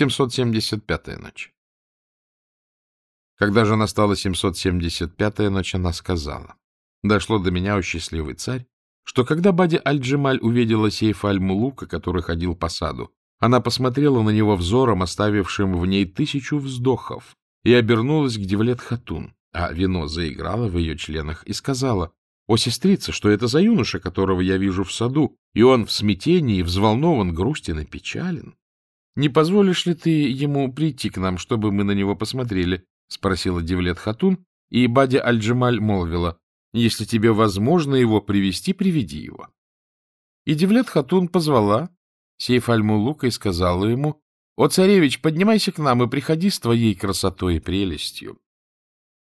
775-я ночь. Когда же настала 775-я ночь, она сказала, «Дошло до меня, о счастливый царь, что когда Бади Аль-Джемаль увидела сейф Аль-Мулука, который ходил по саду, она посмотрела на него взором, оставившим в ней тысячу вздохов, и обернулась к Девлет Хатун, а вино заиграло в ее членах, и сказала, «О, сестрица, что это за юноша, которого я вижу в саду, и он в смятении, взволнован, грустен и печален? Не позволишь ли ты ему прийти к нам, чтобы мы на него посмотрели?» — спросила Девлет Хатун, и Бадя Аль-Джемаль молвила, «Если тебе возможно его привести, приведи его». И Девлет Хатун позвала Сейф Аль-Мулука и сказала ему, «О, царевич, поднимайся к нам и приходи с твоей красотой и прелестью».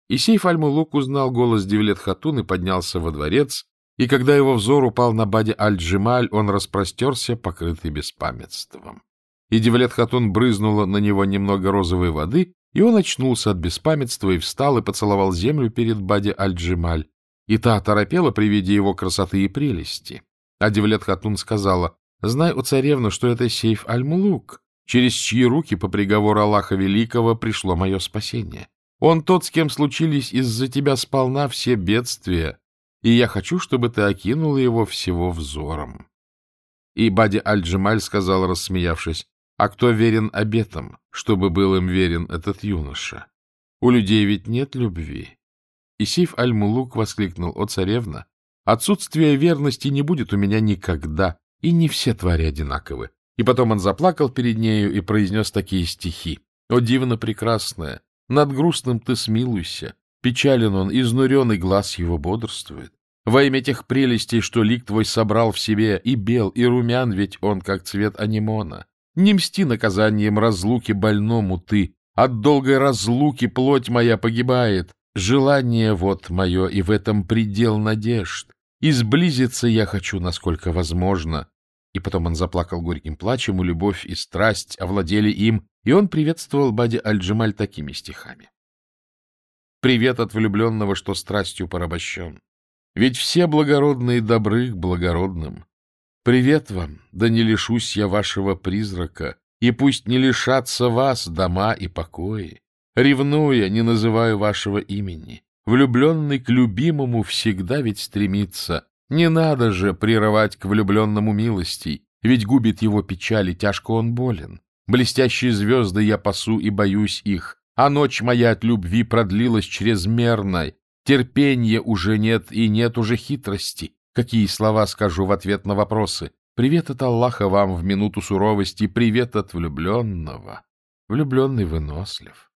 И Сейф Аль-Мулук узнал голос Девлет Хатун и поднялся во дворец, и когда его взор упал на Баде Аль-Джемаль, он распростерся, покрытый беспамятством. И Девлет Хатун брызнула на него немного розовой воды, и он очнулся от беспамятства и встал и поцеловал землю перед Баде Аль-Джемаль. И та оторопела при виде его красоты и прелести. А Девлет Хатун сказала, «Знай, у царевна, что это сейф Аль-Мулук, через чьи руки по приговору Аллаха Великого пришло мое спасение. Он тот, с кем случились из-за тебя сполна все бедствия, и я хочу, чтобы ты окинула его всего взором». И Бади Аль-Джемаль сказал, рассмеявшись, а кто верен обетам, чтобы был им верен этот юноша? У людей ведь нет любви. И Сейф Аль-Мулук воскликнул, о царевна, отсутствие верности не будет у меня никогда, и не все твари одинаковы. И потом он заплакал перед нею и произнес такие стихи. О, дивно прекрасная, над грустным ты смилуйся, печален он, изнуренный глаз его бодрствует. Во имя тех прелестей, что лик твой собрал в себе, и бел, и румян, ведь он как цвет анимона. Не мсти наказанием разлуки больному ты, от долгой разлуки плоть моя погибает. Желание вот мое, и в этом предел надежд. И сблизиться я хочу, насколько возможно. И потом он заплакал горьким плачем, и любовь и страсть овладели им, и он приветствовал Бади Аль-Джемаль такими стихами. «Привет от влюбленного, что страстью порабощен. Ведь все благородные добры к благородным. Привет вам, да не лишусь я вашего призрака, и пусть не лишатся вас дома и покои. Ревнуя, не называю вашего имени. Влюбленный к любимому всегда ведь стремится. Не надо же прерывать к влюбленному милостей, ведь губит его печаль, и тяжко он болен. Блестящие звезды я пасу и боюсь их, а ночь моя от любви продлилась чрезмерной. Терпенья уже нет, и нет уже хитрости. Какие слова скажу в ответ на вопросы? Привет от Аллаха вам в минуту суровости, привет от влюбленного. Влюбленный вынослив.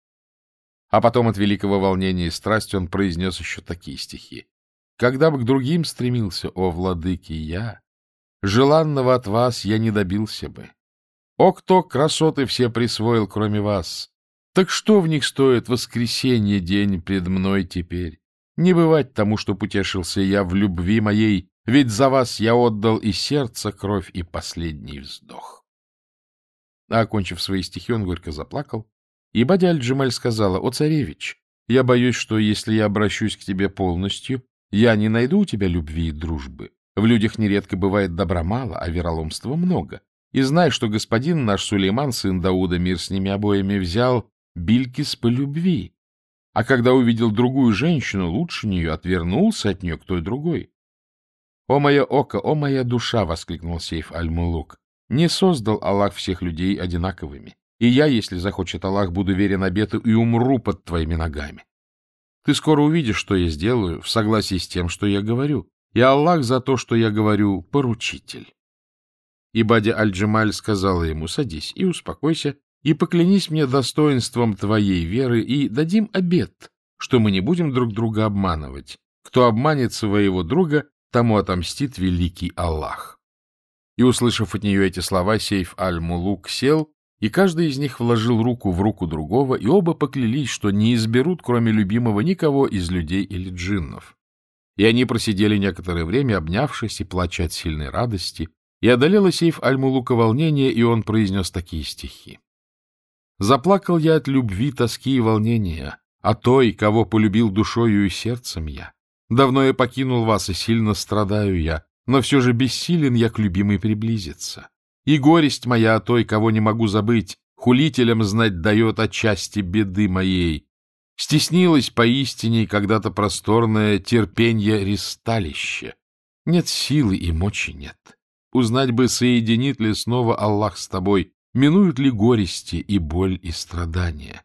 А потом от великого волнения и страсти он произнес еще такие стихи. Когда бы к другим стремился, о владыки, я, желанного от вас я не добился бы. О, кто красоты все присвоил, кроме вас! Так что в них стоит воскресенье день пред мной теперь? Не бывать тому, что потешился я в любви моей, ведь за вас я отдал и сердце, кровь, и последний вздох. А, окончив свои стихи, он горько заплакал, и Бадя Аль-Джемаль сказала, «О, царевич, я боюсь, что если я обращусь к тебе полностью, я не найду у тебя любви и дружбы. В людях нередко бывает добра мало, а вероломства много. И знай, что господин наш Сулейман, сын Дауда, мир с ними обоими взял Билькис по любви, а когда увидел другую женщину, лучше нее, отвернулся от нее к той другой. — О, мое око, о, моя душа! — воскликнул Сейф Аль-Мулук. — Не создал Аллах всех людей одинаковыми, и я, если захочет Аллах, буду верен обету и умру под твоими ногами. Ты скоро увидишь, что я сделаю, в согласии с тем, что я говорю, и Аллах за то, что я говорю, поручитель. И Бади Аль-Джамаль сказала ему, садись и успокойся, и поклянись мне достоинством твоей веры, и дадим обет, что мы не будем друг друга обманывать. Кто обманет своего друга, тому отомстит великий Аллах. И, услышав от нее эти слова, Сейф Аль-Мулук сел, и каждый из них вложил руку в руку другого, и оба поклялись, что не изберут, кроме любимого, никого из людей или джиннов. И они просидели некоторое время, обнявшись и плача от сильной радости, и одолело Сейф Аль-Мулука волнение, и он произнес такие стихи. Заплакал я от любви, тоски и волнения, а той, кого полюбил душою и сердцем я. Давно я покинул вас, и сильно страдаю я, но все же бессилен я к любимой приблизиться. И горесть моя о той, кого не могу забыть, хулителям знать дает о части беды моей. Стеснилось поистине когда-то просторное терпенье ристалище. Нет силы и мочи нет. Узнать бы, соединит ли снова Аллах с тобой, минуют ли горести и боль и страдания.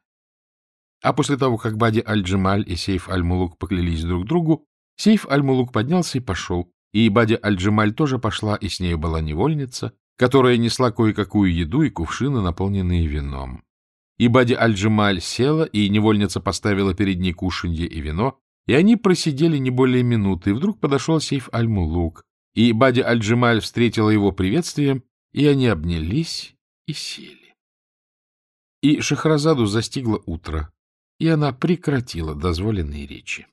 А после того, как Бади Аль-Джемаль и Сейф Аль-Мулук поклялись друг другу, Сейф Аль-Мулук поднялся и пошел, и Бади Аль-Джемаль тоже пошла, и с ней была невольница, которая несла кое-какую еду и кувшины, наполненные вином. И Бади Аль-Джемаль села, и невольница поставила перед ней кушанье и вино, и они просидели не более минуты, и вдруг подошел Сейф Аль-Мулук, и Бади Аль-Джемаль встретила его приветствием, и они обнялись и сели. И Шахразаду застигло утро, и она прекратила дозволенные речи.